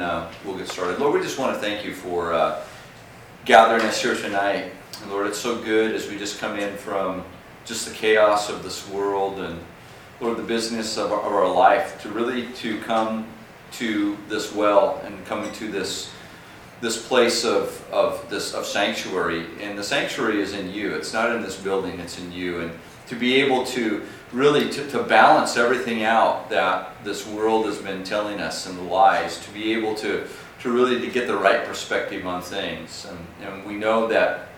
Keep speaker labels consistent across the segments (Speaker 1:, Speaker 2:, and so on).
Speaker 1: uh, we'll get started. Lord, we just want to thank you for uh, gathering us here tonight. Lord, it's so good as we just come in from just the chaos of this world and Lord, the business of our, of our life to really to come to this well and coming to this this place of, of this of sanctuary and the sanctuary is in you it's not in this building it's in you and to be able to really to, to balance everything out that this world has been telling us and the lies to be able to to really to get the right perspective on things. And, and we know that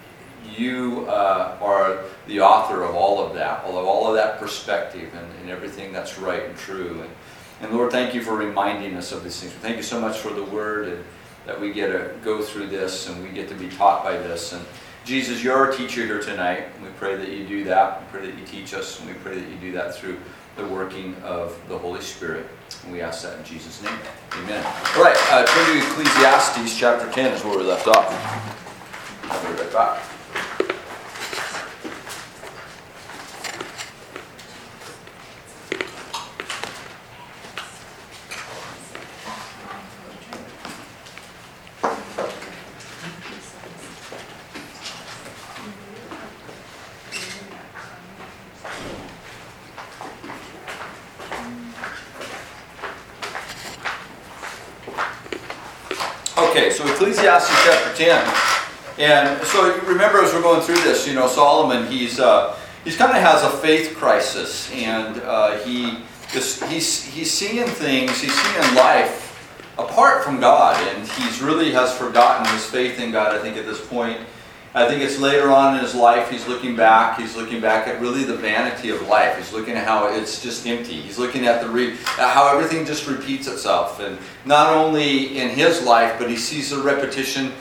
Speaker 1: you uh, are the author of all of that of all of that perspective and, and everything that's right and true. And, and lord thank you for reminding us of these things. Thank you so much for the word and that we get to go through this and we get to be taught by this. And Jesus, you're our teacher here tonight. We pray that you do that. We pray that you teach us, and we pray that you do that through the working of the Holy Spirit. And we ask that in Jesus' name. Amen. All right, uh, turn to Ecclesiastes chapter 10 is where we left off. I'll be right back. Okay, so 10. And so remember as we're going through this, you know, Solomon, he's, uh, he's kind of has a faith crisis. And uh, he he's, he's seeing things, he's seeing life apart from God. And he's really has forgotten his faith in God, I think, at this point. I think it's later on in his life, he's looking back. He's looking back at really the vanity of life. He's looking at how it's just empty. He's looking at the re- at how everything just repeats itself, and not only in his life, but he sees the repetition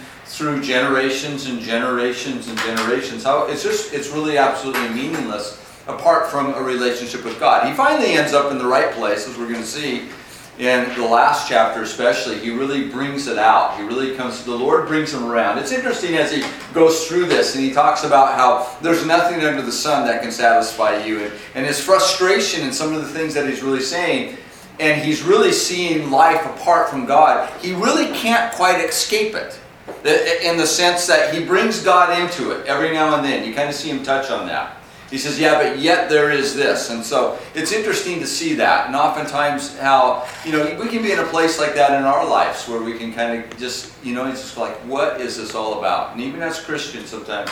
Speaker 1: through generations and generations and generations. How it's just it's really absolutely meaningless apart from a relationship with God. He finally ends up in the right place, as we're going to see in the last chapter especially, he really brings it out. He really comes, the Lord brings him around. It's interesting as he goes through this and he talks about how there's nothing under the sun that can satisfy you and, and his frustration and some of the things that he's really saying. And he's really seeing life apart from God. He really can't quite escape it in the sense that he brings God into it every now and then. You kind of see him touch on that. He says, yeah, but yet there is this. And so it's interesting to see that. And oftentimes how, you know, we can be in a place like that in our lives where we can kind of just, you know, it's just like, what is this all about? And even as Christians sometimes,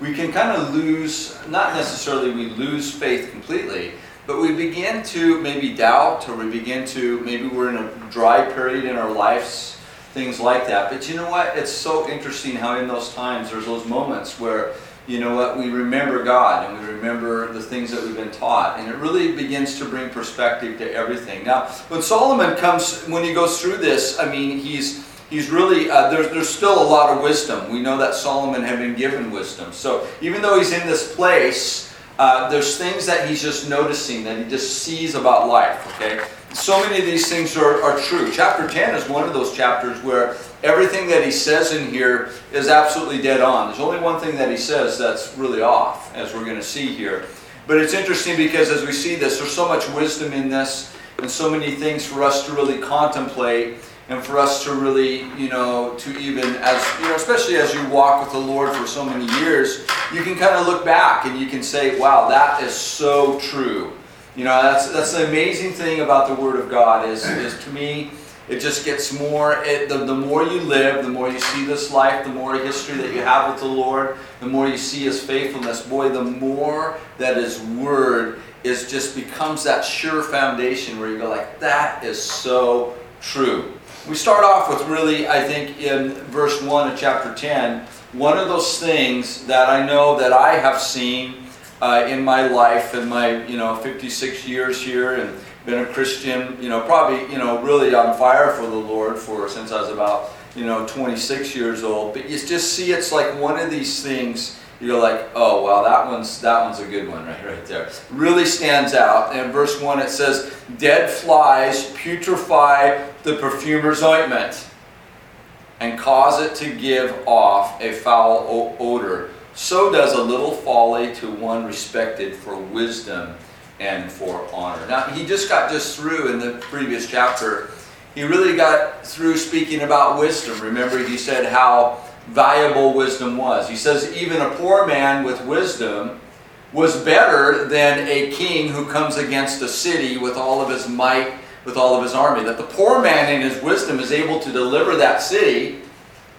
Speaker 1: we can kind of lose, not necessarily we lose faith completely, but we begin to maybe doubt or we begin to, maybe we're in a dry period in our lives, things like that. But you know what? It's so interesting how in those times there's those moments where you know what, we remember God and we remember the things that we've been taught. And it really begins to bring perspective to everything. Now, when Solomon comes, when he goes through this, I mean, he's he's really uh, there's, there's still a lot of wisdom we know that solomon had been given wisdom so even though he's in this place uh, there's things that he's just noticing that he just sees about life okay so many of these things are, are true chapter 10 is one of those chapters where everything that he says in here is absolutely dead on. There's only one thing that he says that's really off, as we're going to see here. But it's interesting because as we see this, there's so much wisdom in this and so many things for us to really contemplate and for us to really, you know, to even as, you know, especially as you walk with the Lord for so many years, you can kind of look back and you can say, wow, that is so true. You know, that's that's the amazing thing about the Word of God is, is to me, it just gets more, it, the, the more you live, the more you see this life, the more history that you have with the Lord, the more you see His faithfulness. Boy, the more that His Word is just becomes that sure foundation where you go like, that is so true. We start off with really, I think, in verse 1 of chapter 10, one of those things that I know that I have seen uh, in my life in my, you know, 56 years here and been a Christian, you know, probably, you know, really on fire for the Lord for since I was about, you know, 26 years old. But you just see it's like one of these things you're like, oh wow, that one's that one's a good one right right there. Really stands out. In verse one, it says, "Dead flies putrefy the perfumer's ointment, and cause it to give off a foul odor. So does a little folly to one respected for wisdom." and for honor. Now, he just got just through in the previous chapter he really got through speaking about wisdom. Remember, he said how valuable wisdom was. He says, even a poor man with wisdom was better than a king who comes against a city with all of his might, with all of his army. That the poor man in his wisdom is able to deliver that city,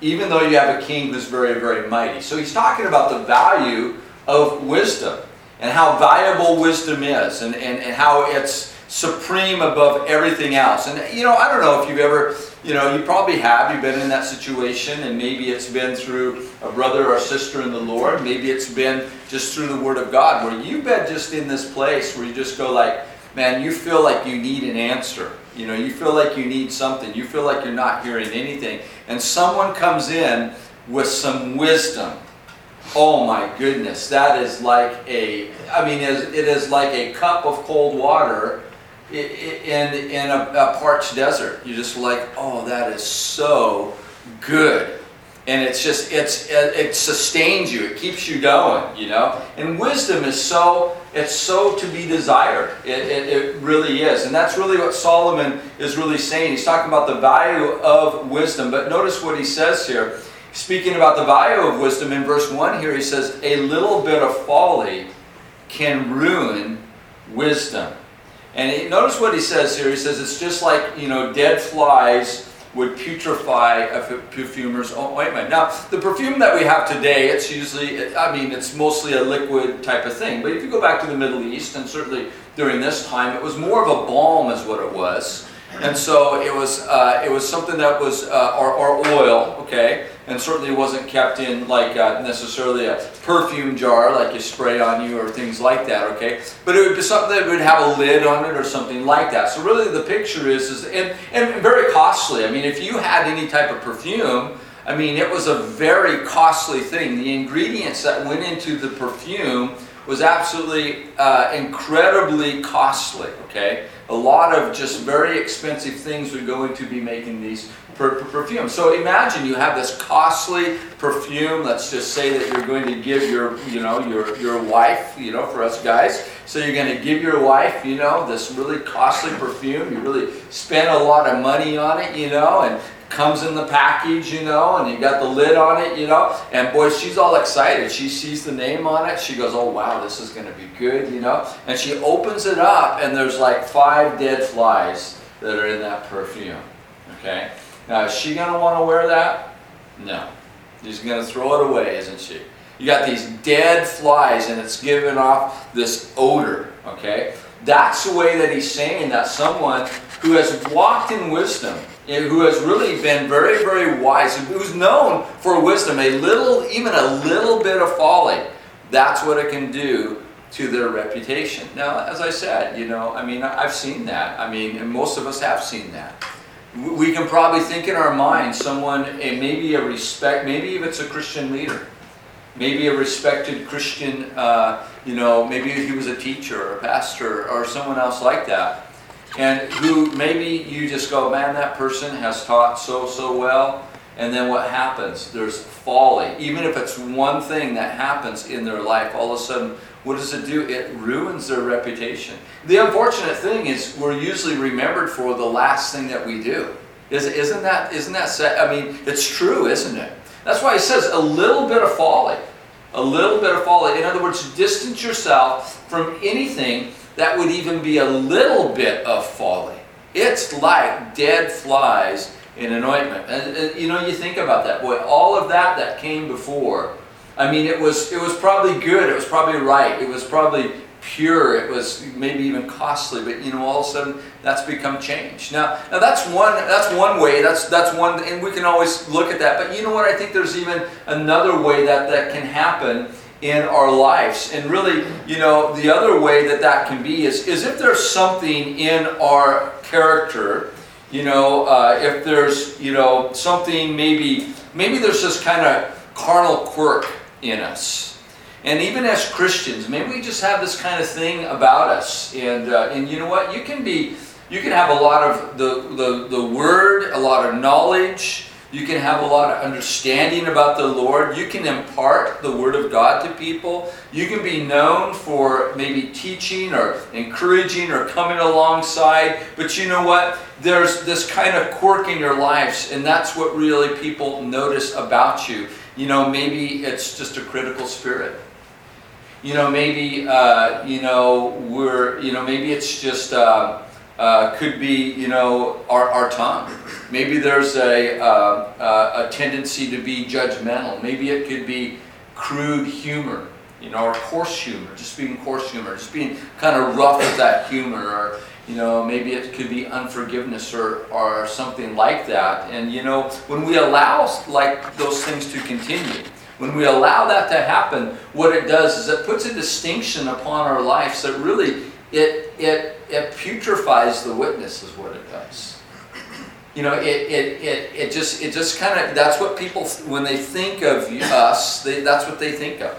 Speaker 1: even though you have a king who's very, very mighty. So he's talking about the value of wisdom and how valuable wisdom is and, and, and how it's supreme above everything else. And you know, I don't know if you've ever, you know, you probably have, you've been in that situation, and maybe it's been through a brother or sister in the Lord, maybe it's been just through the Word of God, where you've been just in this place where you just go like, man, you feel like you need an answer. You know, you feel like you need something. You feel like you're not hearing anything. And someone comes in with some wisdom. Oh my goodness, that is like a, I mean, it is like a cup of cold water in, in a, a parched desert. You're just like, oh, that is so good and it's just it's it sustains you. It keeps you going you know? And wisdom is so it's so to be desired. It, it, it, really is. And that's really what solomon is really saying. He's talking about the value of wisdom. But notice what he says here. Speaking about the value of wisdom in verse 1 here he says a little bit of folly can ruin wisdom. And notice what he says here. He says it's just like, you know, dead flies would putrefy a perfumer's ointment. Now, the perfume that we have today, it's usually, I mean, it's mostly a liquid type of thing. But if you go back to the Middle East, and certainly during this time, it was more of a balm is what it was. And so it was, uh, it was something that was, uh, or, or oil, okay? and certainly wasn't kept in like uh, necessarily a perfume jar like you spray on you or things like that okay? But it would be something that would have a lid on it or something like that. So really the picture is, is and, and very costly. I mean if you had any type of perfume i mean it was a very costly thing. The ingredients that went into the perfume was absolutely uh, incredibly costly okay a lot of just very expensive things were going to be making these per, per perfume. So imagine you have this costly perfume. Let's just say that you're going to give your, you know, your your wife, you know, for us guys. So you're going to give your wife, you know, this really costly perfume. You really spend a lot of money on it, you know, and comes in the package, you know, and you got the lid on it, you know, and boy, she's all excited. She sees the name on it. She goes, oh, wow, this is going to be good, you know, and she opens it up, and there's like five dead flies that are in that perfume, okay? Now, is she going to want to wear that? No. She's going to throw it away, isn't she? You got these dead flies and it's giving off this odor, okay? That's the way that he's saying that someone who has walked in wisdom, who has really been very, very wise, who's known for wisdom, a little, even a little bit of folly, that's what it can do to their reputation. Now, as I said, you know, I mean, I've seen that. I mean, and most of us have seen that we can probably think in our mind someone, maybe a respect, maybe if it's a Christian leader, maybe a respected Christian, uh, you know, maybe he was a teacher or a pastor or someone else like that, and who maybe you just go, man, that person has taught so, so well, and then what happens? There's folly. Even if it's one thing that happens in their life, all of a sudden what does it do? It ruins their reputation. The unfortunate thing is we're usually remembered for the last thing that we do. Is, isn't that, isn't that sad? I mean, it's true, isn't it? That's why he says a little bit of folly. A little bit of folly. In other words, distance yourself from anything that would even be a little bit of folly. It's like dead flies in an ointment. And, and you know, you think about that. Boy, all of that that came before I mean, it was, it was probably good. It was probably right. It was probably pure. It was maybe even costly. But you know, all of a sudden, that's become changed. Now, now that's one. That's one way. That's that's one, and we can always look at that. But you know what? I think there's even another way that that can happen in our lives. And really, you know, the other way that that can be is is if there's something in our character. You know, uh, if there's you know something maybe maybe there's this kind of carnal quirk in us. And even as Christians, maybe we just have this kind of thing about us. And, uh, and you know what? You can be, you can have a lot of the, the, the word, a lot of knowledge, You can have a lot of understanding about the Lord. You can impart the Word of God to people. You can be known for maybe teaching or encouraging or coming alongside. But you know what? There's this kind of quirk in your lives, and that's what really people notice about you. You know, maybe it's just a critical spirit. You know, maybe, uh, you know, we're, you know, maybe it's just. Uh, uh, could be, you know, our, our tongue. Maybe there's a, uh, uh, a tendency to be judgmental. Maybe it could be crude humor, you know, or coarse humor, just being coarse humor, just being kind of rough with that humor, or, you know, maybe it could be unforgiveness or, or something like that. And, you know, when we allow like those things to continue, when we allow that to happen, what it does is it puts a distinction upon our lives that really it, it, it putrefies the witness is what it does. You know, it, it, it, it just, it just kind of, that's what people, when they think of us, they, that's what they think of.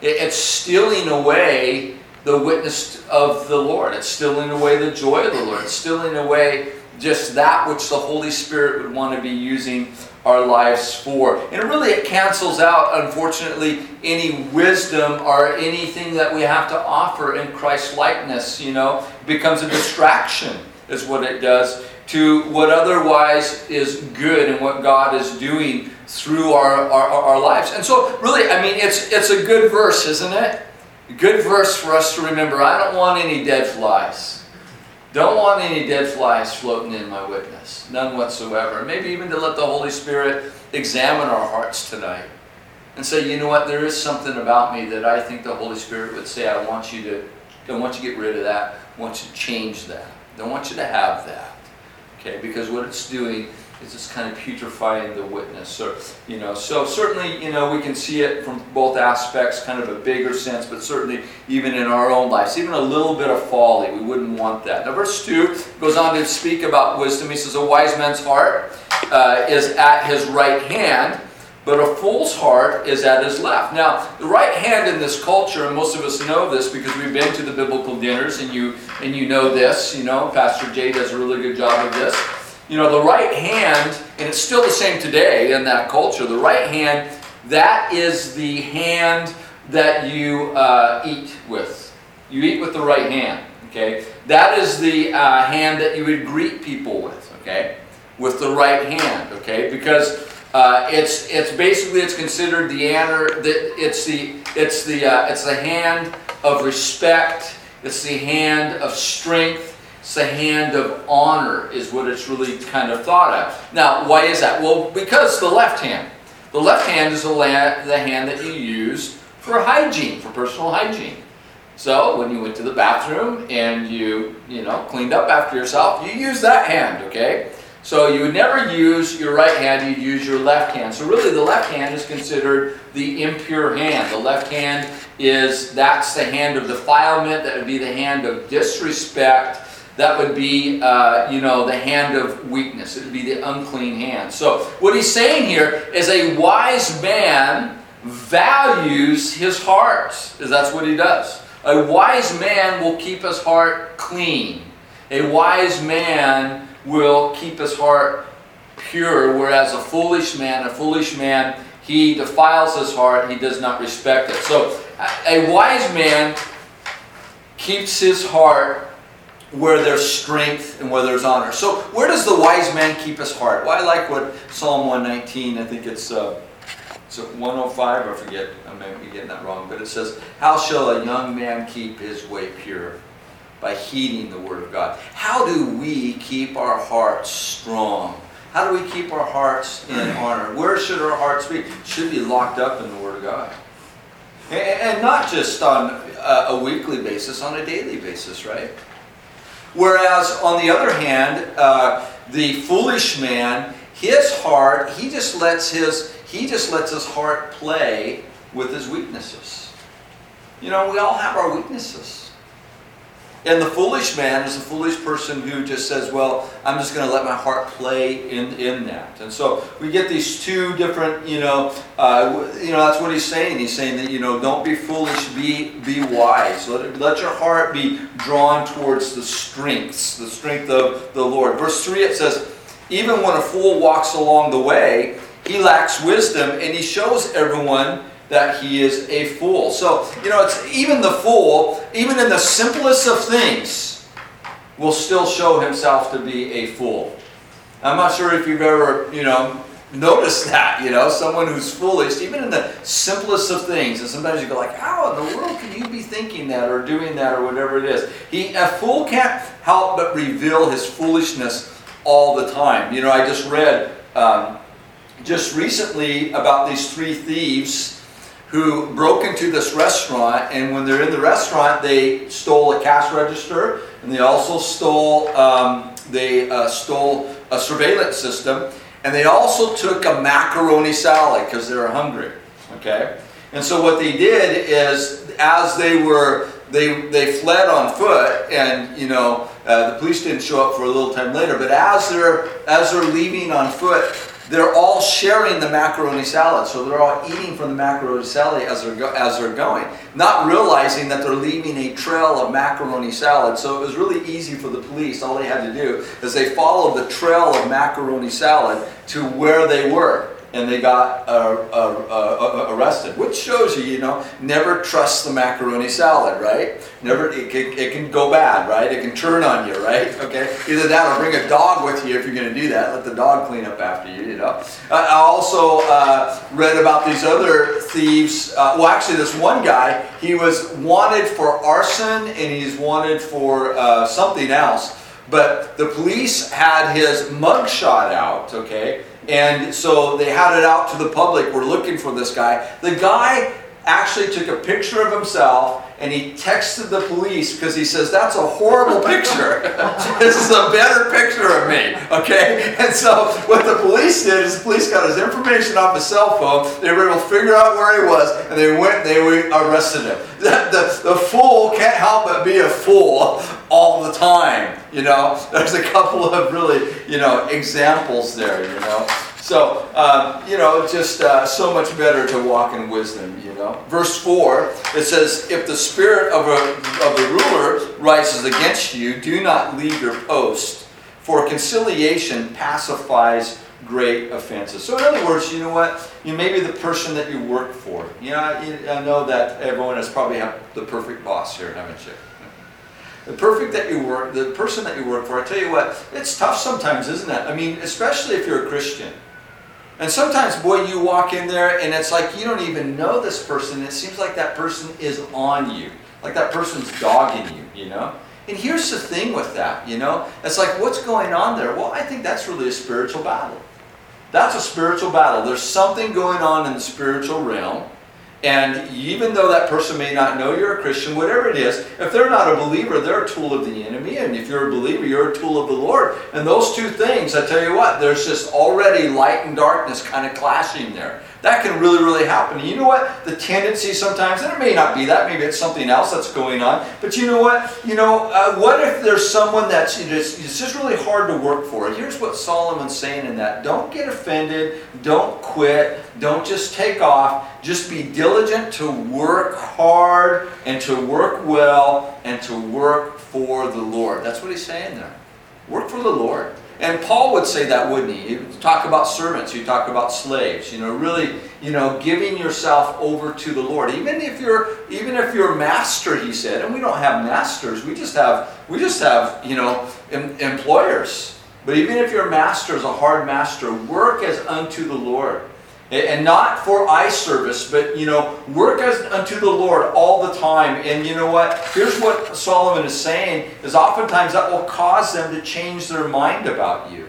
Speaker 1: It, it's stealing away the witness of the Lord. It's stealing away the joy of the Lord. It's stealing away just that which the Holy Spirit would want to be using our lives for. And really, it cancels out, unfortunately, any wisdom or anything that we have to offer in Christ likeness. You know, it becomes a distraction, is what it does, to what otherwise is good and what God is doing through our, our, our lives. And so, really, I mean, it's, it's a good verse, isn't it? A good verse for us to remember. I don't want any dead flies. Don't want any dead flies floating in my witness. None whatsoever. Maybe even to let the Holy Spirit examine our hearts tonight and say, you know what, there is something about me that I think the Holy Spirit would say, I want you to, I want you to get rid of that. I want you to change that. I don't want you to have that. Okay, because what it's doing is just kind of putrefying the witness. Or, you know, so certainly, you know, we can see it from both aspects, kind of a bigger sense, but certainly even in our own lives, even a little bit of folly, we wouldn't want that. Now, verse 2 goes on to speak about wisdom. He says, A wise man's heart uh, is at his right hand, but a fool's heart is at his left. Now, the right hand in this culture, and most of us know this because we've been to the biblical dinners and you and you know this, you know, Pastor Jay does a really good job of this you know, the right hand, and it's still the same today in that culture, the right hand, that is the hand that you uh, eat with. You eat with the right hand, okay? That is the uh, hand that you would greet people with, okay? With the right hand, okay? Because uh, it's it's basically it's considered the honor that it's the it's the uh, it's the hand of respect. It's the hand of strength it's the hand of honor, is what it's really kind of thought of. Now, why is that? Well, because the left hand. The left hand is the, the hand that you use for hygiene, for personal hygiene. So when you went to the bathroom and you, you know, cleaned up after yourself, you use that hand, okay? So you would never use your right hand, you'd use your left hand. So really the left hand is considered the impure hand. The left hand is, that's the hand of defilement, that would be the hand of disrespect, that would be, uh, you know, the hand of weakness. It would be the unclean hand. So, what he's saying here is a wise man values his heart, because that's what he does. A wise man will keep his heart clean. A wise man will keep his heart pure, whereas a foolish man, a foolish man, he defiles his heart, he does not respect it. So, a wise man keeps his heart where there's strength and where there's honor. So, where does the wise man keep his heart? Well, I like what Psalm 119, I think it's, uh, it's 105, I forget, I may be getting that wrong, but it says, How shall a young man keep his way pure? By heeding the word of God. How do we keep our hearts strong? How do we keep our hearts in honor? Where should our hearts be? should be locked up in the Word of God. And not just on a weekly basis, on a daily basis, right? Whereas, on the other hand, uh, the foolish man, his heart, he just lets his he just lets his heart play with his weaknesses. You know, we all have our weaknesses. And the foolish man is a foolish person who just says, well, I'm just going to let my heart play in, in that. And so we get these two different, you know, uh, you know, that's what he's saying. He's saying that, you know, don't be foolish, be, be wise. Let, let your heart be drawn towards the strengths, the strength of the Lord. Verse 3, it says, even when a fool walks along the way, he lacks wisdom and he shows everyone that he is a fool. So, you know, it's even the fool, even in the simplest of things, will still show himself to be a fool. I'm not sure if you've ever, you know, noticed that, you know, someone who's foolish, even in the simplest of things. And sometimes you go like, how in the world can you be thinking that or doing that or whatever it is? He, a fool can't help but reveal his foolishness all the time. You know, I just read um, just recently about these three thieves who broke into this restaurant, and when they're in the restaurant, they stole a cash register, and they also stole um, they uh, stole a surveillance system, and they also took a macaroni salad because they were hungry. Okay, and so what they did is, as they were they they fled on foot, and you know uh, the police didn't show up for a little time later. But as they're as they're leaving on foot, they're all sharing the macaroni salad. So they're all eating from the macaroni salad as they're, go- as they're going, not realizing that they're leaving a trail of macaroni salad. So it was really easy for the police. All they had to do is they followed the trail of macaroni salad to where they were and they got uh, uh, uh, arrested, which shows you, you know, never trust the macaroni salad, right? Never, it can, it can go bad, right? It can turn on you, right? Okay, either that or bring a dog with you if you're going to do that. Let the dog clean up after you, you know. I also uh, read about these other thieves. Uh, well, actually, this one guy, he was wanted for arson and he's wanted for uh, something else. But the police had his mugshot out, okay? And so they had it out to the public. We're looking for this guy. The guy actually took a picture of himself and he texted the police because he says, That's a horrible picture. this is a better picture of me. Okay? And so what the police did is the police got his information off his cell phone. They were able to figure out where he was and they went they arrested him. The, the, the fool can't help but be a fool all the time. You know, there's a couple of really, you know, examples there, you know. So, um, you know, just uh, so much better to walk in wisdom, you know. Verse 4, it says, If the spirit of, a, of the ruler rises against you, do not leave your post, for conciliation pacifies great offenses. So, in other words, you know what? You may be the person that you work for. You know, I know that everyone has probably had the perfect boss here, haven't you? The perfect that you work, the person that you work for, I tell you what, it's tough sometimes, isn't it? I mean, especially if you're a Christian. And sometimes, boy, you walk in there and it's like you don't even know this person. It seems like that person is on you, like that person's dogging you, you know? And here's the thing with that, you know? It's like, what's going on there? Well, I think that's really a spiritual battle. That's a spiritual battle. There's something going on in the spiritual realm and even though that person may not know you're a Christian, whatever it is, if they're not a believer, they're a tool of the enemy. And if you're a believer, you're a tool of the Lord. And those two things, I tell you what, there's just already light and darkness kind of clashing there. That can really, really happen. And you know what? The tendency sometimes, and it may not be that, maybe it's something else that's going on. But you know what? You know, uh, what if there's someone that's you know, it's, it's just really hard to work for? Here's what Solomon's saying in that: Don't get offended. Don't quit. Don't just take off. Just be diligent to work hard and to work well and to work for the Lord. That's what he's saying there. Work for the Lord. And Paul would say that, wouldn't he? You talk about servants, you talk about slaves, you know, really, you know, giving yourself over to the Lord. Even if you're even if you're master, he said, and we don't have masters, we just have we just have, you know, em- employers. But even if your master is a hard master, work as unto the Lord and not for eye service, but you know, work as unto the Lord all the time. And you know what? Here's what Solomon is saying: is oftentimes that will cause them to change their mind about you,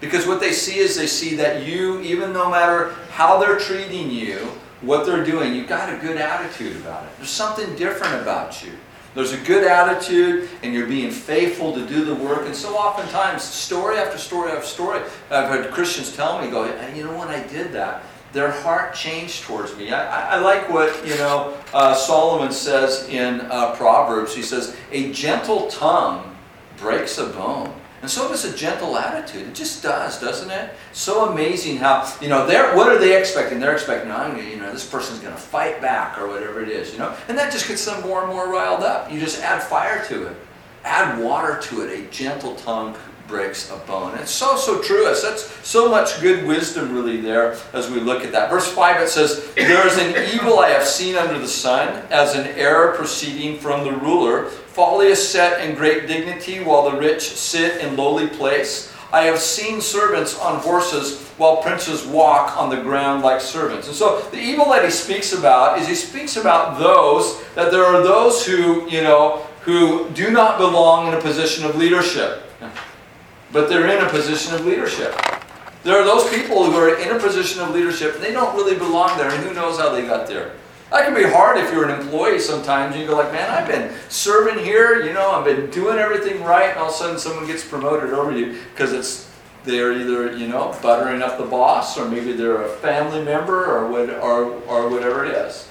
Speaker 1: because what they see is they see that you, even no matter how they're treating you, what they're doing, you've got a good attitude about it. There's something different about you. There's a good attitude, and you're being faithful to do the work. And so oftentimes, story after story after story, I've heard Christians tell me, "Go, you know, when I did that." Their heart changed towards me. I, I like what you know uh, Solomon says in uh, Proverbs. He says, "A gentle tongue breaks a bone." And so does a gentle attitude. It just does, doesn't it? So amazing how, you know, they're, what are they expecting? They're expecting, I'm you know, this person's going to fight back or whatever it is, you know? And that just gets them more and more riled up. You just add fire to it. Add water to it. A gentle tongue breaks a bone. It's so, so true. It's that's so much good wisdom really there as we look at that. Verse 5 it says, There is an evil I have seen under the sun, as an error proceeding from the ruler. Folly is set in great dignity, while the rich sit in lowly place. I have seen servants on horses, while princes walk on the ground like servants. And so the evil that he speaks about is he speaks about those, that there are those who, you know, who do not belong in a position of leadership but they're in a position of leadership. There are those people who are in a position of leadership and they don't really belong there, and who knows how they got there. That can be hard if you're an employee sometimes. You go like, man, I've been serving here, you know, I've been doing everything right, and all of a sudden someone gets promoted over you because it's they're either, you know, buttering up the boss, or maybe they're a family member, or what, or, or whatever it is.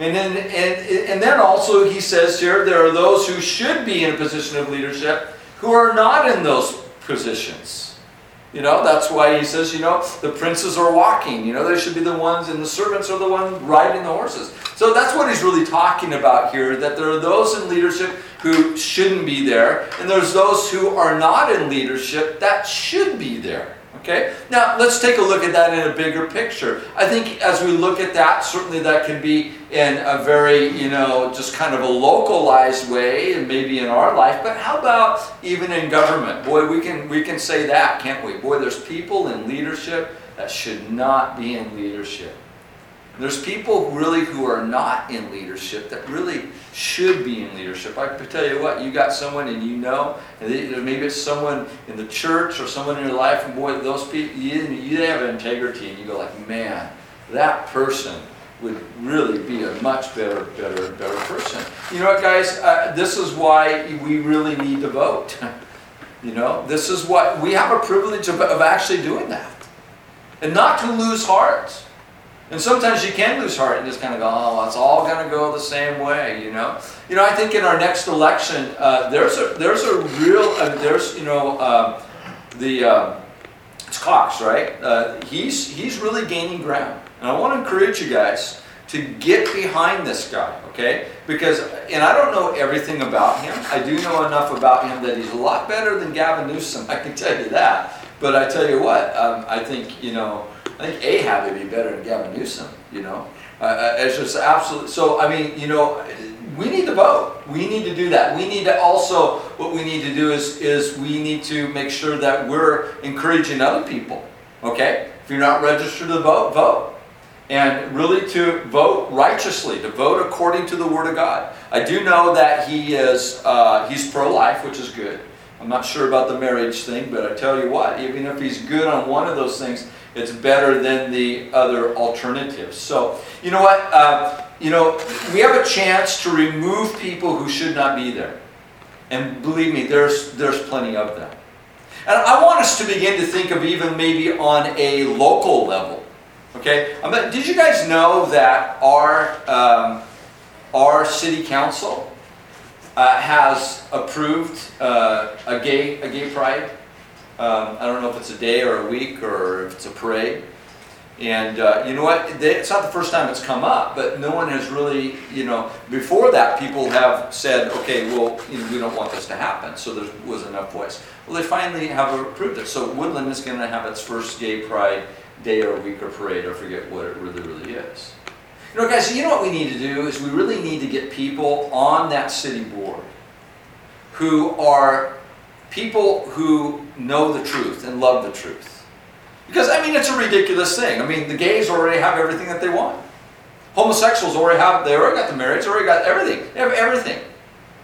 Speaker 1: And then, and, and then also he says here, there are those who should be in a position of leadership who are not in those positions. You know, that's why he says, you know, the princes are walking. You know, they should be the ones, and the servants are the ones riding the horses. So that's what he's really talking about here that there are those in leadership who shouldn't be there, and there's those who are not in leadership that should be there. Okay? Now, let's take a look at that in a bigger picture. I think as we look at that, certainly that can be in a very, you know, just kind of a localized way and maybe in our life, but how about even in government? Boy, we can we can say that, can't we? Boy, there's people in leadership that should not be in leadership. There's people really who are not in leadership that really should be in leadership. I can tell you what, you got someone and you know, and maybe it's someone in the church or someone in your life, and boy, those people, you, you have integrity, and you go like, man, that person would really be a much better, better, better person. You know what, guys? Uh, this is why we really need to vote. you know, this is what we have a privilege of, of actually doing that, and not to lose hearts. And sometimes you can lose heart and just kind of go, oh, it's all going to go the same way, you know. You know, I think in our next election, uh, there's a there's a real uh, there's you know uh, the uh, it's Cox, right? Uh, he's he's really gaining ground, and I want to encourage you guys to get behind this guy, okay? Because and I don't know everything about him. I do know enough about him that he's a lot better than Gavin Newsom. I can tell you that. But I tell you what, um, I think you know I think Ahab would be better than Gavin Newsom, you know. Uh, uh it's just absolutely, so I mean, you know, we need to vote. We need to do that. We need to also, what we need to do is, is we need to make sure that we're encouraging other people, okay? If you're not registered to vote, vote. And really to vote righteously, to vote according to the Word of God. I do know that he is, uh, he's pro-life, which is good. I'm not sure about the marriage thing, but I tell you what, even if he's good on one of those things, it's better than the other alternatives. So, you know what? Uh, you know, we have a chance to remove people who should not be there. And believe me, there's, there's plenty of them. And I want us to begin to think of even maybe on a local level. Okay? did you guys know that our, um, our city council uh, has approved uh, a, gay, a gay pride? Um, I don't know if it's a day or a week or if it's a parade. And uh, you know what? They, it's not the first time it's come up, but no one has really, you know, before that, people have said, okay, well, you know, we don't want this to happen. So there was enough voice. Well, they finally have approved it. So Woodland is going to have its first gay pride day or week or parade. I forget what it really, really is. You know, guys, you know what we need to do is we really need to get people on that city board who are people who know the truth and love the truth. Because, I mean, it's a ridiculous thing. I mean, the gays already have everything that they want. Homosexuals already have, they already got the marriage, they already got everything. They have everything.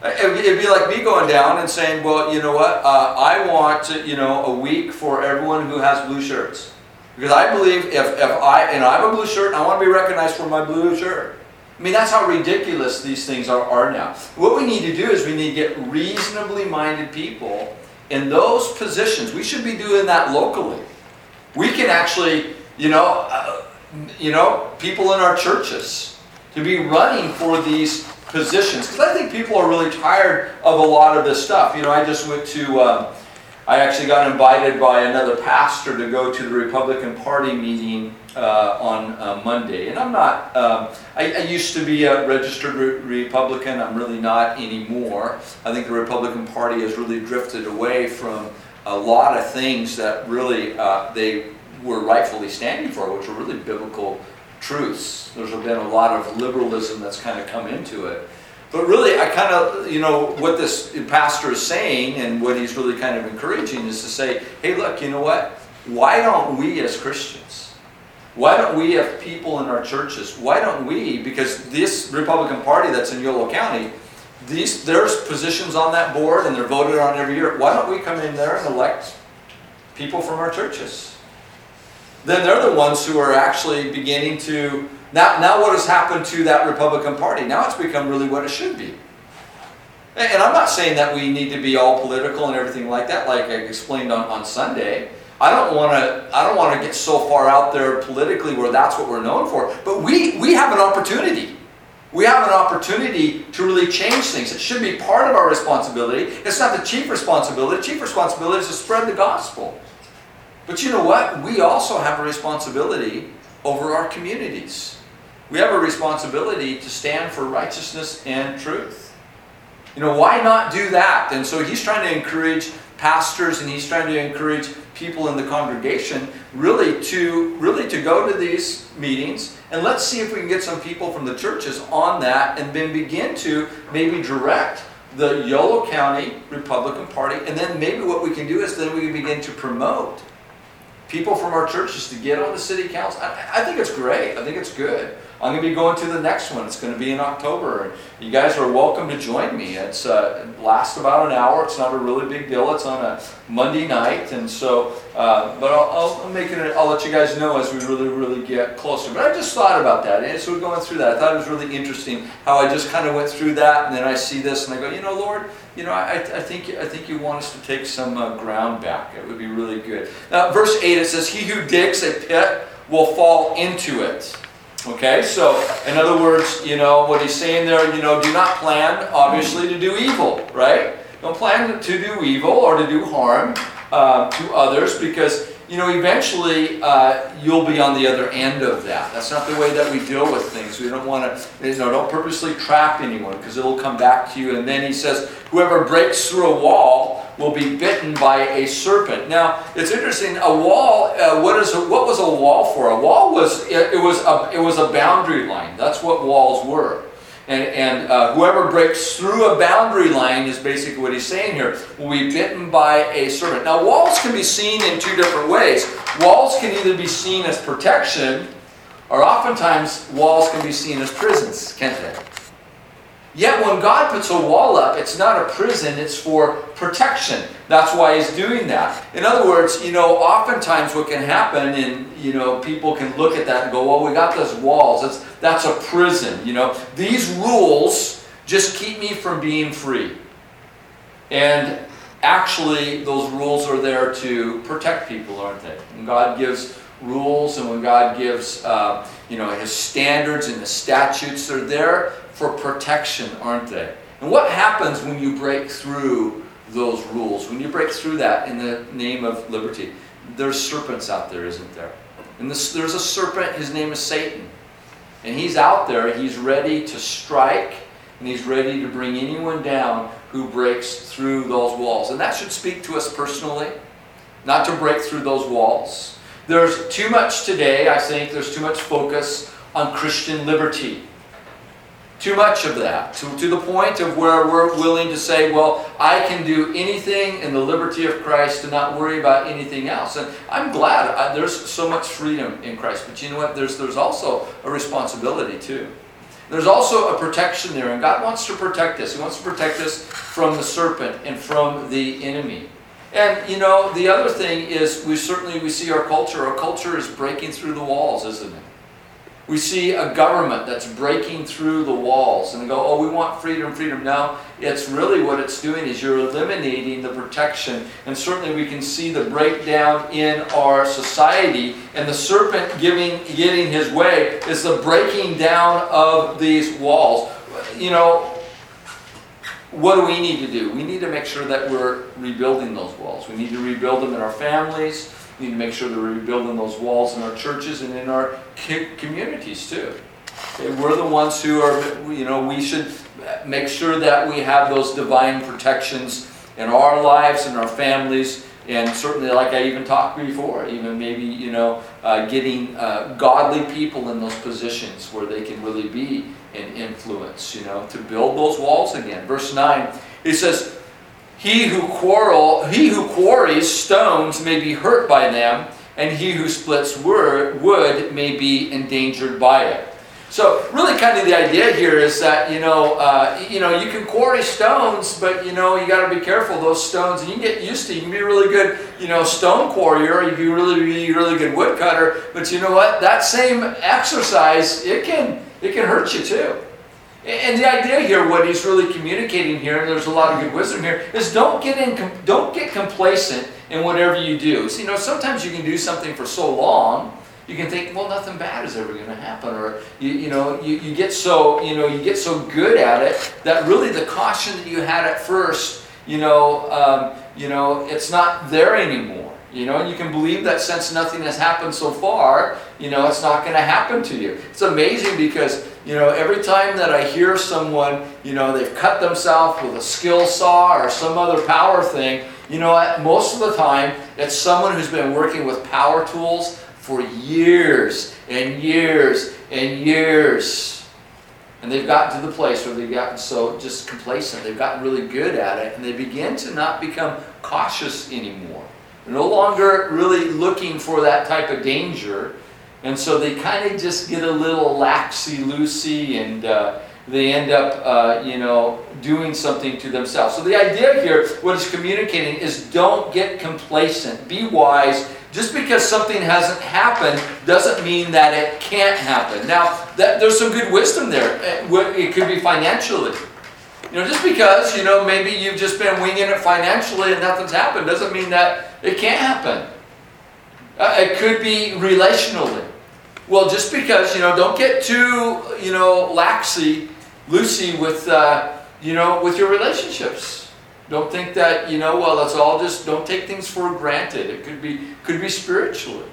Speaker 1: It'd be like me going down and saying, well, you know what, uh, I want, to, you know, a week for everyone who has blue shirts. Because I believe if, if I, and I have a blue shirt, I want to be recognized for my blue shirt. I mean, that's how ridiculous these things are, are now. What we need to do is we need to get reasonably minded people in those positions. We should be doing that locally. We can actually, you know, uh, you know, people in our churches to be running for these positions because I think people are really tired of a lot of this stuff. You know, I just went to. Um, I actually got invited by another pastor to go to the Republican Party meeting uh, on uh, Monday. And I'm not, um, I, I, used to be a registered re- Republican. I'm really not anymore. I think the Republican Party has really drifted away from a lot of things that really uh, they were rightfully standing for, which were really biblical truths. There's been a lot of liberalism that's kind of come into it. But really, I kind of, you know, what this pastor is saying and what he's really kind of encouraging is to say, hey, look, you know what? Why don't we as Christians, why don't we have people in our churches, why don't we, because this Republican Party that's in Yolo County, these, there's positions on that board and they're voted on every year. Why don't we come in there and elect people from our churches? Then they're the ones who are actually beginning to. Now, now what has happened to that Republican Party? Now it's become really what it should be. And I'm not saying that we need to be all political and everything like that, like I explained on, on Sunday. I don't want to. I don't want to get so far out there politically where that's what we're known for. But we we have an opportunity. We have an opportunity to really change things. It should be part of our responsibility. It's not the chief responsibility. The chief responsibility is to spread the gospel. But you know what? We also have a responsibility over our communities. We have a responsibility to stand for righteousness and truth. You know, why not do that? And so he's trying to encourage pastors and he's trying to encourage people in the congregation really to really to go to these meetings and let's see if we can get some people from the churches on that and then begin to maybe direct the Yolo County Republican Party and then maybe what we can do is then we can begin to promote people from our churches to get on the city council. I, I think it's great. I think it's good. I'm going to be going to the next one. It's going to be in October. And you guys are welcome to join me. It's uh, lasts about an hour. It's not a really big deal. It's on a Monday night, and so. Uh, but I'll, I'll make it. I'll let you guys know as we really, really get closer. But I just thought about that, and so we're going through that. I thought it was really interesting how I just kind of went through that, and then I see this, and I go, you know, Lord, you know, I, I think I think you want us to take some uh, ground back. It would be really good. Now, verse eight, it says, "He who digs a pit will fall into it." Okay, so in other words, you know, what he's saying there, you know, do not plan, obviously, to do evil, right? Don't plan to do evil or to do harm uh, to others because, you know, eventually uh, you'll be on the other end of that. That's not the way that we deal with things. We don't want to, you know, don't purposely trap anyone because it'll come back to you. And then he says, whoever breaks through a wall will be bitten by a serpent. Now, it's interesting. A wall. Uh, what is? A, what was a wall for? A wall was. It, it, was a. It was a boundary line. That's what walls were. And, and uh, whoever breaks through a boundary line is basically what he's saying here. Will be bitten by a serpent. Now, walls can be seen in two different ways. Walls can either be seen as protection, or oftentimes walls can be seen as prisons, can't they? Yet when God puts a wall up, it's not a prison, it's for protection. That's why he's doing that. In other words, you know, oftentimes what can happen and you know, people can look at that and go, well, we got those walls. That's that's a prison, you know. These rules just keep me from being free. And actually those rules are there to protect people, aren't they? And God gives rules and when God gives uh, you know his standards and the statutes, they're there for protection, aren't they? And what happens when you break through those rules? When you break through that in the name of liberty? There's serpents out there, isn't there? And this, there's a serpent, his name is Satan. And he's out there, he's ready to strike, and he's ready to bring anyone down who breaks through those walls. And that should speak to us personally, not to break through those walls. There's too much today, I think, there's too much focus on Christian liberty. Too much of that, to, to the point of where we're willing to say, well, I can do anything in the liberty of Christ and not worry about anything else. And I'm glad I, there's so much freedom in Christ. But you know what? There's, there's also a responsibility too. There's also a protection there, and God wants to protect us. He wants to protect us from the serpent and from the enemy. And you know, the other thing is we certainly we see our culture. Our culture is breaking through the walls, isn't it? We see a government that's breaking through the walls and go, oh, we want freedom, freedom. No, it's really what it's doing is you're eliminating the protection. And certainly we can see the breakdown in our society. And the serpent giving, getting his way is the breaking down of these walls. You know, what do we need to do? We need to make sure that we're rebuilding those walls. We need to rebuild them in our families. Need to make sure that we're rebuilding those walls in our churches and in our communities too. Okay, we're the ones who are, you know, we should make sure that we have those divine protections in our lives and our families and certainly, like I even talked before, even maybe you know, uh, getting uh, godly people in those positions where they can really be an influence. You know, to build those walls again. Verse nine, he says, "He who quarrel, he who quarries stones may be hurt by them." and he who splits wood may be endangered by it. So really kind of the idea here is that, you know, uh, you know, you can quarry stones, but, you know, you got to be careful. Those stones, and you can get used to, you can be a really good, you know, stone quarrier, you can really be a really good woodcutter, but you know what? That same exercise, it can, it can hurt you too. And the idea here, what he's really communicating here, and there's a lot of good wisdom here, is don't get in, don't get complacent in whatever you do. So, you know, sometimes you can do something for so long, you can think, well, nothing bad is ever going to happen, or you, you know, you, you get so you know you get so good at it that really the caution that you had at first, you know, um, you know, it's not there anymore. You know, and you can believe that since nothing has happened so far, you know, it's not going to happen to you. It's amazing because, you know, every time that I hear someone, you know, they've cut themselves with a skill saw or some other power thing, you know? Most of the time, it's someone who's been working with power tools for years and years and years. And they've gotten to the place where they've gotten so just complacent. They've gotten really good at it. And they begin to not become cautious anymore. They're no longer really looking for that type of danger. And so they kind of just get a little laxy-loosey and. Uh, they end up, uh, you know, doing something to themselves. So the idea here, what it's communicating, is don't get complacent. Be wise. Just because something hasn't happened doesn't mean that it can't happen. Now, that, there's some good wisdom there. Uh, it could be financially. You know, just because, you know, maybe you've just been winging it financially and nothing's happened doesn't mean that it can't happen. Uh, it could be relationally. Well, just because, you know, don't get too, you know, laxy loosey with, uh, you know, with your relationships. Don't think that, you know, well, it's all just, don't take things for granted. It could be, could be spiritually.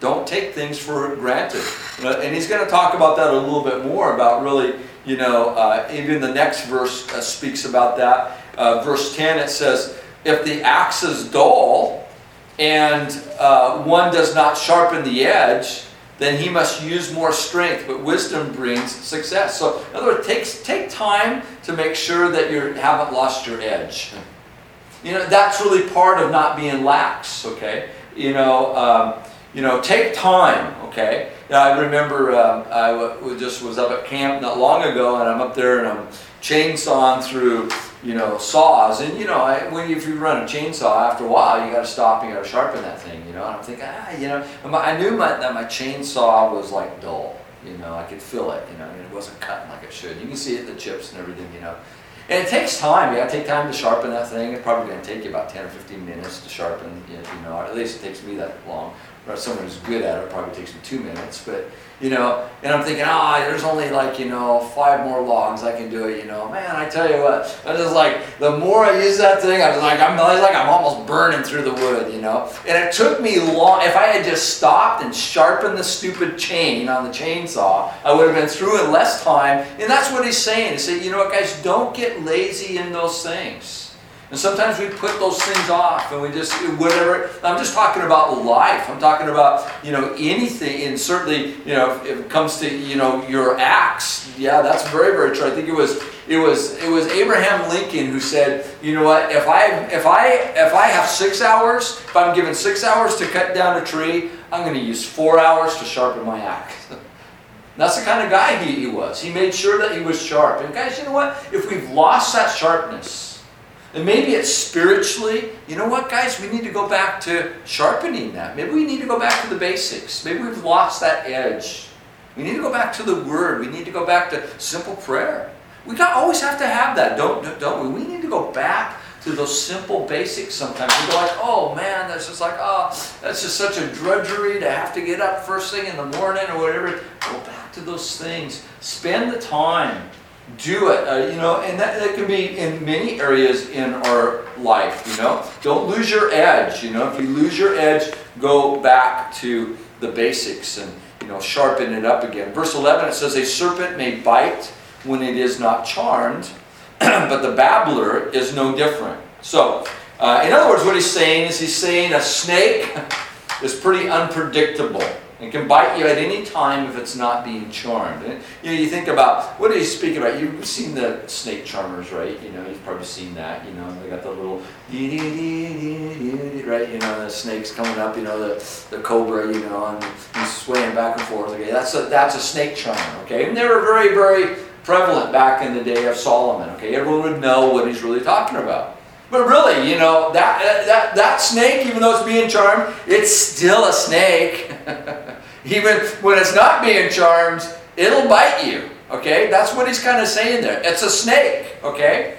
Speaker 1: Don't take things for granted. And he's going to talk about that a little bit more about really, you know, uh, even the next verse uh, speaks about that. Uh, verse 10, it says, if the axe is dull and uh, one does not sharpen the edge, then he must use more strength, but wisdom brings success. So, in other words, take, take time to make sure that you haven't lost your edge. You know, that's really part of not being lax, okay? You know, um, you know, take time, okay? I remember um, I w- just was up at camp not long ago, and I'm up there and I'm chainsawing through you know, saws. And, you know, I, when if you run a chainsaw, after a while, you got to stop and you got to sharpen that thing, you know. And I'm thinking, ah, you know, I knew my, that my chainsaw was like dull. You know, I could feel it, you know, and it wasn't cutting like it should. You can see it the chips and everything, you know. And it takes time. You got to take time to sharpen that thing. It's probably going to take you about 10 or 15 minutes to sharpen you know. At least it takes me that long. Or someone who's good at it, it probably takes me two minutes. But you know, and I'm thinking, ah, oh, there's only like, you know, five more logs, I can do it, you know. Man, I tell you what, I just like, the more I use that thing, I was like, I'm like, I'm almost burning through the wood, you know. And it took me long, if I had just stopped and sharpened the stupid chain on the chainsaw, I would have been through in less time. And that's what he's saying. He said, you know what, guys, don't get lazy in those things. And sometimes we put those things off and we just, whatever. I'm just talking about life. I'm talking about, you know, anything. And certainly, you know, if, it comes to, you know, your axe, yeah, that's very, very true. I think it was, it was, it was Abraham Lincoln who said, you know what, if I, if I, if I have six hours, if I'm given six hours to cut down a tree, I'm going to use four hours to sharpen my axe. That's the kind of guy he, he was. He made sure that he was sharp. And guys, you know what? If we've lost that sharpness, and maybe it's spiritually. You know what, guys? We need to go back to sharpening that. Maybe we need to go back to the basics. Maybe we've lost that edge. We need to go back to the Word. We need to go back to simple prayer. We got, always have to have that, don't, don't we? We need to go back to those simple basics sometimes. We go like, oh man, that's just like, oh, that's just such a drudgery to have to get up first thing in the morning or whatever. Go back to those things. Spend the time do it. Uh, you know, and that, that can be in many areas in our life, you know. Don't lose your edge, you know. If you lose your edge, go back to the basics and, you know, sharpen it up again. Verse 11, it says, A serpent may bite when it is not charmed, but the babbler is no different. So, Uh, in other words, what he's saying is he's saying a snake is pretty unpredictable. It can bite you at any time if it's not being charmed. And, you know, you think about what are you speaking about? You've seen the snake charmers, right? You know, you've probably seen that. You know, they got the little right. You know, the snakes coming up. You know, the, the cobra. You know, and he's swaying back and forth. Okay, that's a that's a snake charmer. Okay, and they were very very prevalent back in the day of Solomon. Okay, everyone would know what he's really talking about. But really, you know, that, that, that snake, even though it's being charmed, it's still a snake. even when it's not being charmed, it'll bite you. Okay? That's what he's kind of saying there. It's a snake. Okay?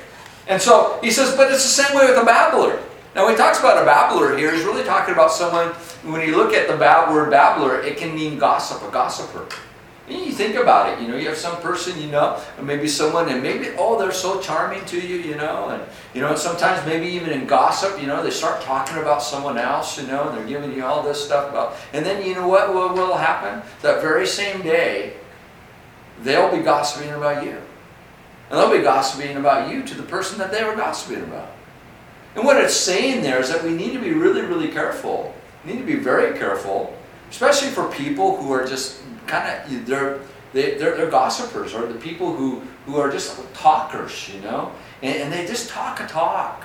Speaker 1: And so he says, but it's the same way with a babbler. Now, when he talks about a babbler here, he's really talking about someone, when you look at the word babbler, it can mean gossip, a gossiper. You think about it, you know, you have some person, you know, maybe someone, and maybe, oh, they're so charming to you, you know, and, you know, sometimes maybe even in gossip, you know, they start talking about someone else, you know, and they're giving you all this stuff about, and then you know what will, will happen? That very same day, they'll be gossiping about you. And they'll be gossiping about you to the person that they were gossiping about. And what it's saying there is that we need to be really, really careful. We need to be very careful, especially for people who are just kind of they're they, they're, they're gossipers or the people who, who are just talkers, you know, and, and they just talk a talk.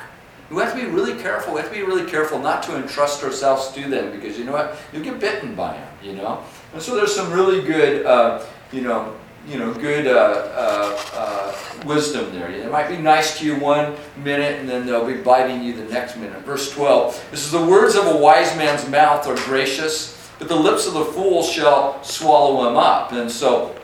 Speaker 1: We have to be really careful. We have to be really careful not to entrust ourselves to them because you know what? You'll get bitten by them, you know. And so there's some really good, uh, you know, you know, good uh, uh, uh, wisdom there. They might be nice to you one minute and then they'll be biting you the next minute. Verse 12. This is the words of a wise man's mouth are gracious but the lips of the fool shall swallow him up. And so,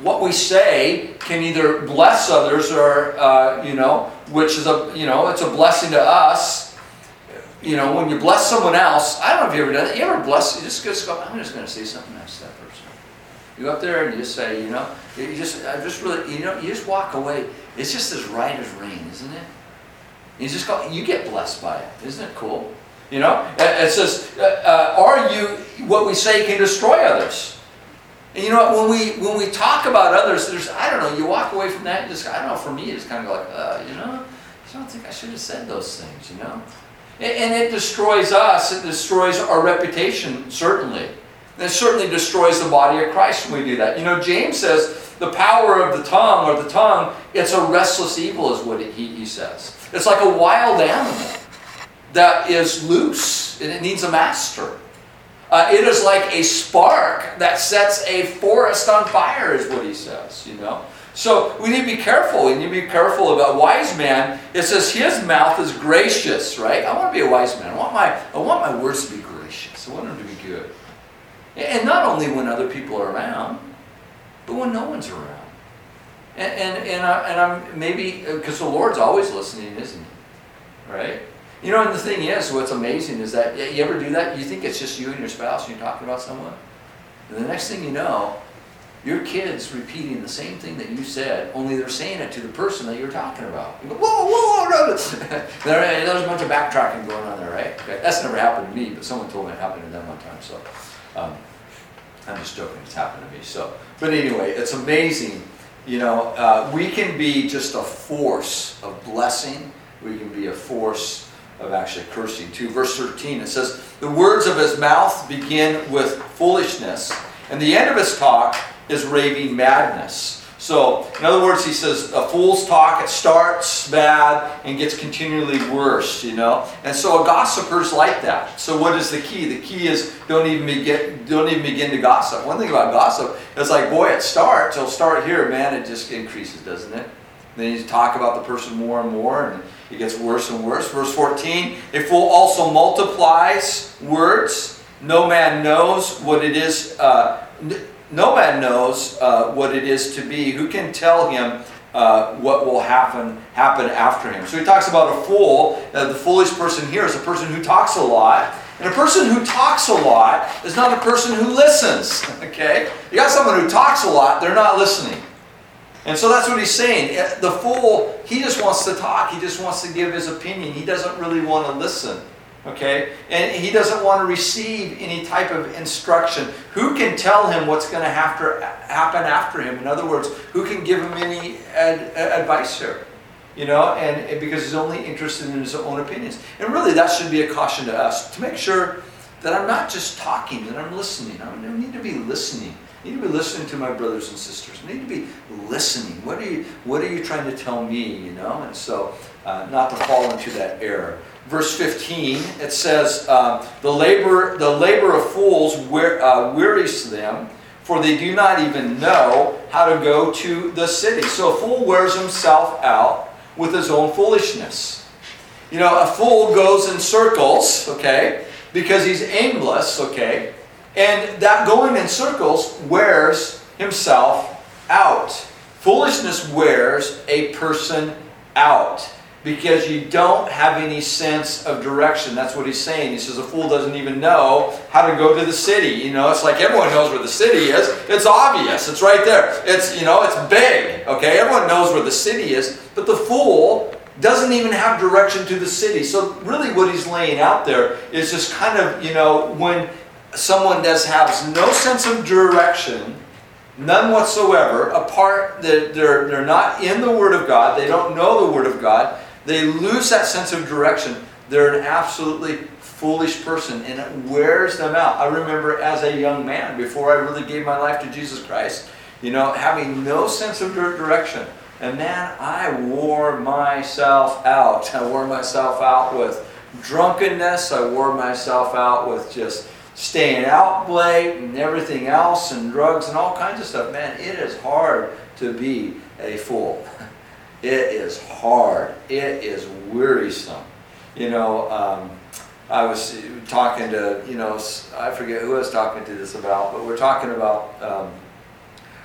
Speaker 1: what we say can either bless others or, uh, you know, which is a, you know, it's a blessing to us. You know, when you bless someone else, I don't know if you ever done that. You ever bless, you just, just go, I'm just going to say something nice to that person. You go up there and you just say, you know, you just, I just really, you know, you just walk away. It's just as right as rain, isn't it? You just go, you get blessed by it. Isn't it cool? You know, it says, uh, uh, "Are you what we say can destroy others?" And you know what? When we when we talk about others, there's I don't know. You walk away from that and just I don't know. For me, it's kind of like, uh, you know, I don't think I should have said those things. You know, and, and it destroys us. It destroys our reputation. Certainly, and it certainly destroys the body of Christ when we do that. You know, James says the power of the tongue or the tongue. It's a restless evil, is what he, he says. It's like a wild animal that is loose and it needs a master. Uh, it is like a spark that sets a forest on fire, is what he says, you know. So we need to be careful. We need to be careful about wise man. It says his mouth is gracious, right? I want to be a wise man. I want my I want my words to be gracious. I want them to be good. And not only when other people are around, but when no one's around. And and and, I, and I'm maybe because the Lord's always listening, isn't he? Right? You know, and the thing is, what's amazing is that you ever do that? You think it's just you and your spouse and you're talking about someone. And the next thing you know, your kid's repeating the same thing that you said, only they're saying it to the person that you're talking about. You go, whoa, whoa, whoa, no. there, there's a bunch of backtracking going on there, right? Okay. That's never happened to me, but someone told me it happened to them one time. So um, I'm just joking, it's happened to me. So, But anyway, it's amazing. You know, uh, we can be just a force of blessing. We can be a force of actually cursing too. Verse 13, it says, The words of his mouth begin with foolishness, and the end of his talk is raving madness. So, in other words, he says a fool's talk, it starts bad and gets continually worse, you know? And so a gossiper's like that. So what is the key? The key is don't even begin, don't even begin to gossip. One thing about gossip is like, boy, it starts. It'll start here, man, it just increases, doesn't it? Then you talk about the person more and more, and it gets worse and worse. Verse 14 A fool also multiplies words. No man knows what it is. Uh, no man knows uh, what it is to be. Who can tell him uh, what will happen happen after him? So he talks about a fool. Uh, the foolish person here is a person who talks a lot. And a person who talks a lot is not a person who listens. Okay? You got someone who talks a lot, they're not listening. And so that's what he's saying. Eh, the fool, he just wants to talk. He just wants to give his opinion. He doesn't really want to listen. Okay? And he doesn't want to receive any type of instruction. Who can tell him what's going to eh, happen after him? In other words, who can give him any ad, eh, advice here? you know, and, and because he's only interested in his own opinions. And really, that should be a caution to us to make sure that I'm not just talking, that I'm listening. I need to be listening. I need to be listening to my brothers and sisters. I need to be listening. What are you What are you trying to tell me? You know, and so uh, not to fall into that error. Verse 15, it says, uh, "The labor the labor of fools wear, uh, wearies them." For they do not even know how to go to the city. So a fool wears himself out with his own foolishness. You know, a fool goes in circles, okay, because he's aimless, okay, and that going in circles wears himself out. Foolishness wears a person out because you don't have any sense of direction. That's what he's saying. He says a fool doesn't even know how to go to the city. You know, it's like everyone knows where the city is. It's obvious. It's right there. It's, you know, it's big. Okay, everyone knows where the city is, but the fool doesn't even have direction to the city. So really what he's laying out there is just kind of, you know, when someone does have no sense of direction, none whatsoever, apart, they're, they're not in the Word of God, they don't know the Word of God, they lose that sense of direction. They're an absolutely foolish person and it wears them out. I remember as a young man, before I really gave my life to Jesus Christ, you know, having no sense of direction. And man, I wore myself out. I wore myself out with drunkenness. I wore myself out with just staying out late and everything else and drugs and all kinds of stuff. Man, it is hard to be a fool. It is hard. It is wearisome. You know, um, I was talking to, you know, I forget who I was talking to this about, but we're talking about, um,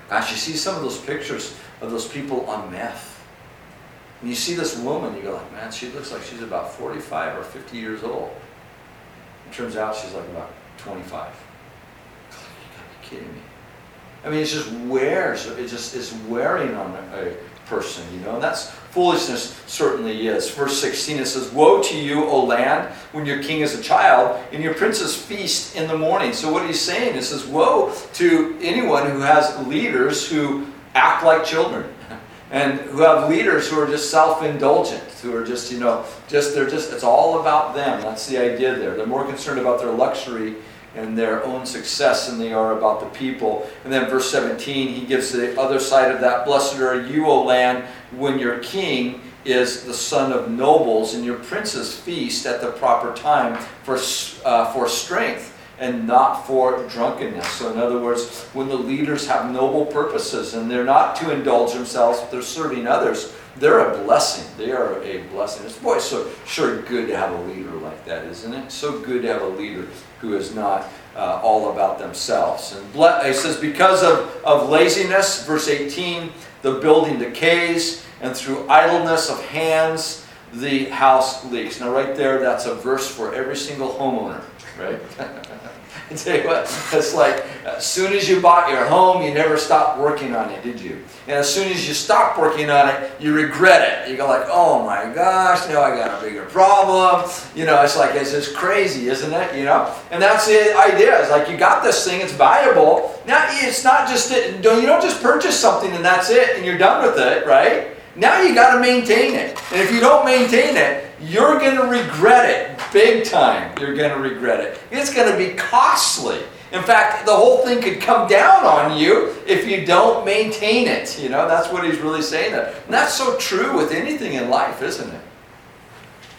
Speaker 1: gosh, you see some of those pictures of those people on meth. And you see this woman, you go like, man, she looks like she's about 45 or 50 years old. It turns out she's like about 25. You gotta be kidding me. I mean, it just wears, it just is wearing on a, person, you know, and that's foolishness certainly is. Verse 16 it says, Woe to you, O land, when your king is a child, and your princes feast in the morning. So what he's saying is says, Woe to anyone who has leaders who act like children. And who have leaders who are just self-indulgent, who are just, you know, just they're just it's all about them. That's the idea there. They're more concerned about their luxury and their own success than they are about the people. And then verse 17, he gives the other side of that. Blessed are you, O land, when your king is the son of nobles and your princes feast at the proper time for, uh, for strength and not for drunkenness. So, in other words, when the leaders have noble purposes and they're not to indulge themselves, but they're serving others, they're a blessing. They are a blessing. It's boy, so sure good to have a leader like that, isn't it? So good to have a leader who is not uh, all about themselves. And he says, because of, of laziness, verse 18, the building decays, and through idleness of hands, the house leaks. Now, right there, that's a verse for every single homeowner, right? I tell you what, it's like as soon as you bought your home, you never stopped working on it, did you? And as soon as you stop working on it, you regret it. You go like, oh my gosh, now I got a bigger problem. You know, it's like it's just crazy, isn't it? You know, and that's the idea. It's like you got this thing, it's valuable. Now it's not just. You don't just purchase something and that's it, and you're done with it, right? Now you got to maintain it, and if you don't maintain it, you're going to regret it big time. You're going to regret it. It's going to be costly. In fact, the whole thing could come down on you if you don't maintain it. You know, that's what he's really saying there. And that's so true with anything in life, isn't it?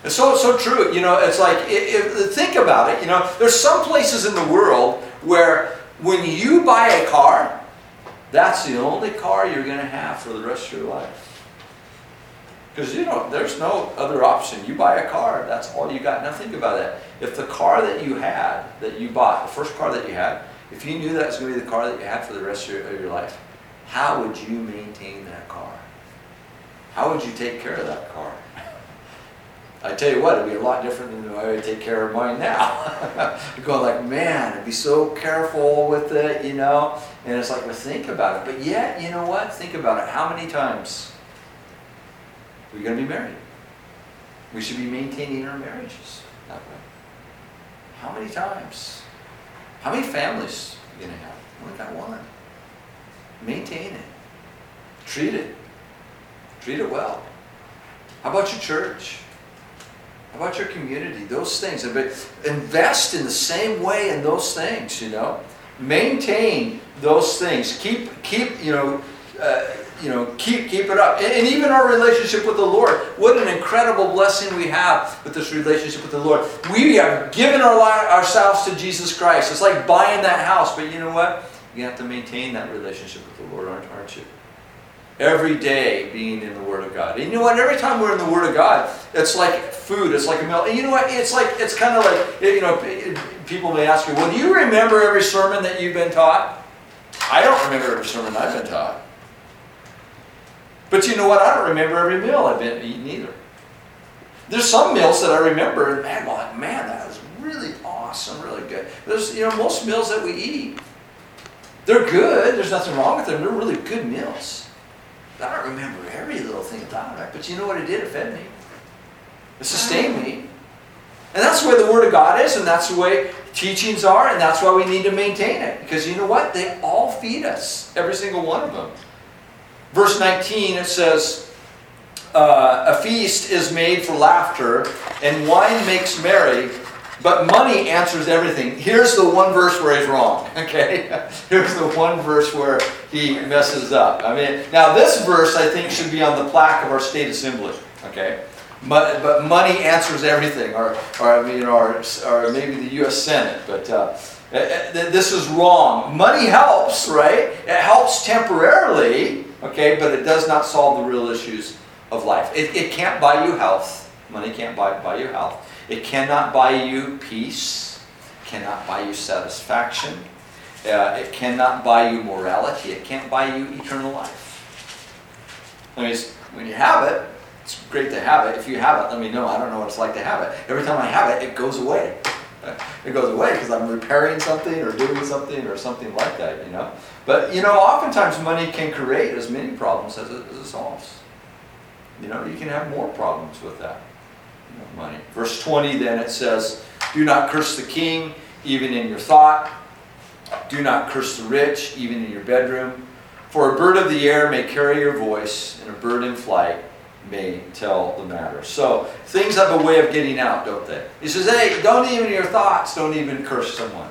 Speaker 1: It's so, so true. You know, it's like, if, think about it. You know, there's some places in the world where when you buy a car, that's the only car you're going to have for the rest of your life. Because you know, there's no other option. You buy a car, that's all you got. Now think about that. If the car that you had, that you bought, the first car that you had, if you knew that was going to be the car that you had for the rest of your, of your life, how would you maintain that car? How would you take care of that car? I tell you what, it'd be a lot different than the way I take care of mine now. you go like, man, I'd be so careful with it, you know. And it's like, well, think about it. But yet, you know what? Think about it. How many times we're going to be married. We should be maintaining our marriages that way. How many times? How many families are you going to have? Only got one. Maintain it. Treat it. Treat it well. How about your church? How about your community? Those things. Invest in the same way in those things, you know. Maintain those things. Keep, keep, you know, uh, you know, keep keep it up. And, and, even our relationship with the Lord. What an incredible blessing we have with this relationship with the Lord. We have given our ourselves to Jesus Christ. It's like buying that house, but you know what? You have to maintain that relationship with the Lord, aren't, aren't you? Every day being in the Word of God. And you know what? Every time we're in the Word of God, it's like food. It's like a meal. And you know what? It's like it's kind of like you know. People may ask me, "Well, do you remember every sermon that you've been taught?" I don't remember every sermon I've been taught. But you know what? I don't remember every meal I've been eaten either. There's some meals that I remember, and man, like, man, that was really awesome, really good. There's, you know, most meals that we eat, they're good. There's nothing wrong with them. They're really good meals. I don't remember every little thing about it, but you know what it did? It fed me. It sustained me. And that's the way the Word of God is, and that's the way teachings are, and that's why we need to maintain it. Because you know what? They all feed us, every single one of them. Verse 19, it says, uh, A feast is made for laughter, and wine makes merry, but money answers everything. Here's the one verse where he's wrong, okay? Here's the one verse where he messes up. I mean, now this verse I think should be on the plaque of our state assembly, okay? But, but money answers everything, or, or I mean, or, or maybe the U.S. Senate, but uh, uh, uh this is wrong. Money helps, right? It helps temporarily, okay, but it does not solve the real issues of life. It, it can't buy you health. Money can't buy, buy you health. It cannot buy you peace, cannot buy you satisfaction, uh, it cannot buy you morality, it can't buy you eternal life. I mean, when you have it, it's great to have it. If you have it, let me know. I don't know what it's like to have it. Every time I have it, it goes away. It goes away because I'm repairing something or doing something or something like that, you know. But, you know, oftentimes money can create as many problems as it, as it solves. You know, you can have more problems with that you know, money. Verse 20 then it says, Do not curse the king, even in your thought. Do not curse the rich, even in your bedroom. For a bird of the air may carry your voice, and a bird in flight may tell the matter. So things have a way of getting out, don't they? He says, hey, don't even your thoughts, don't even curse someone.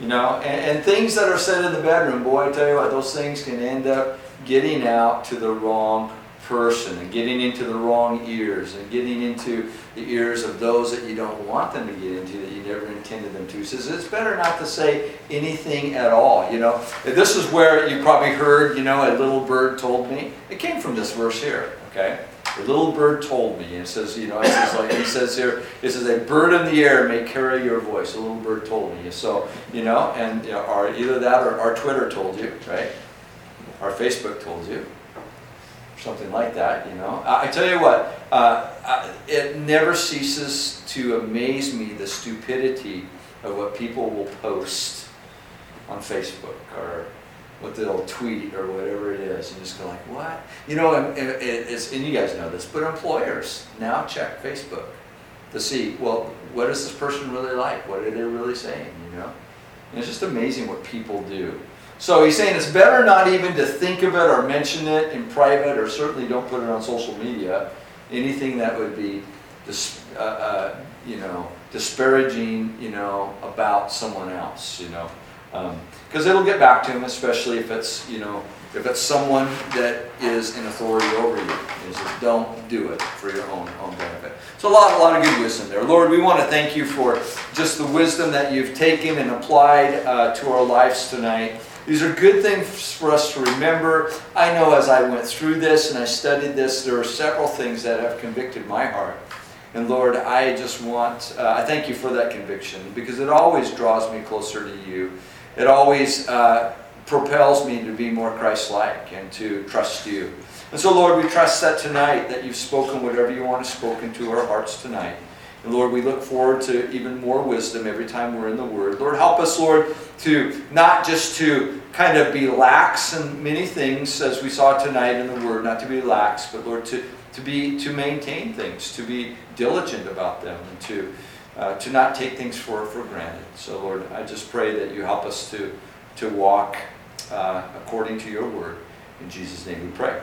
Speaker 1: You know, and, and, things that are said in the bedroom, boy, I tell you what, those things can end up getting out to the wrong person and getting into the wrong ears and getting into the ears of those that you don't want them to get into that you never intended them to. Says it's better not to say anything at all. You know, this is where you probably heard, you know, a little bird told me. It came from this verse here. Okay, the little bird told me. And it says, you know, it says like he says here, it says a bird in the air may carry your voice. A little bird told me. So you know, and you know, either that or our Twitter told you, right? Our Facebook told you something like that, you know. I, tell you what, uh, it never ceases to amaze me the stupidity of what people will post on Facebook or what they'll tweet or whatever it is, and just go like, what? You know, and, and, and you guys know this, but employers now check Facebook to see, well, what is this person really like? What are they really saying? You know, and it's just amazing what people do. So he's saying it's better not even to think of it or mention it in private, or certainly don't put it on social media. Anything that would be, dis, uh, uh, you know, disparaging, you know, about someone else, you know, because um, it'll get back to him, especially if it's, you know, if it's someone that is in authority over you. He says, don't do it for your own own benefit. So a lot, a lot of good wisdom there. Lord, we want to thank you for just the wisdom that you've taken and applied uh, to our lives tonight. These are good things for us to remember. I know as I went through this and I studied this, there are several things that have convicted my heart. And Lord, I just want, uh, I thank you for that conviction because it always draws me closer to you. It always uh, propels me to be more Christ like and to trust you. And so, Lord, we trust that tonight that you've spoken whatever you want to spoken to our hearts tonight. And Lord, we look forward to even more wisdom every time we're in the Word. Lord, help us, Lord, to not just to kind of be lax in many things, as we saw tonight in the Word, not to be lax, but Lord, to, to be to maintain things, to be diligent about them, and to uh, to not take things for, for granted. So, Lord, I just pray that you help us to to walk uh, according to your Word. In Jesus' name we pray.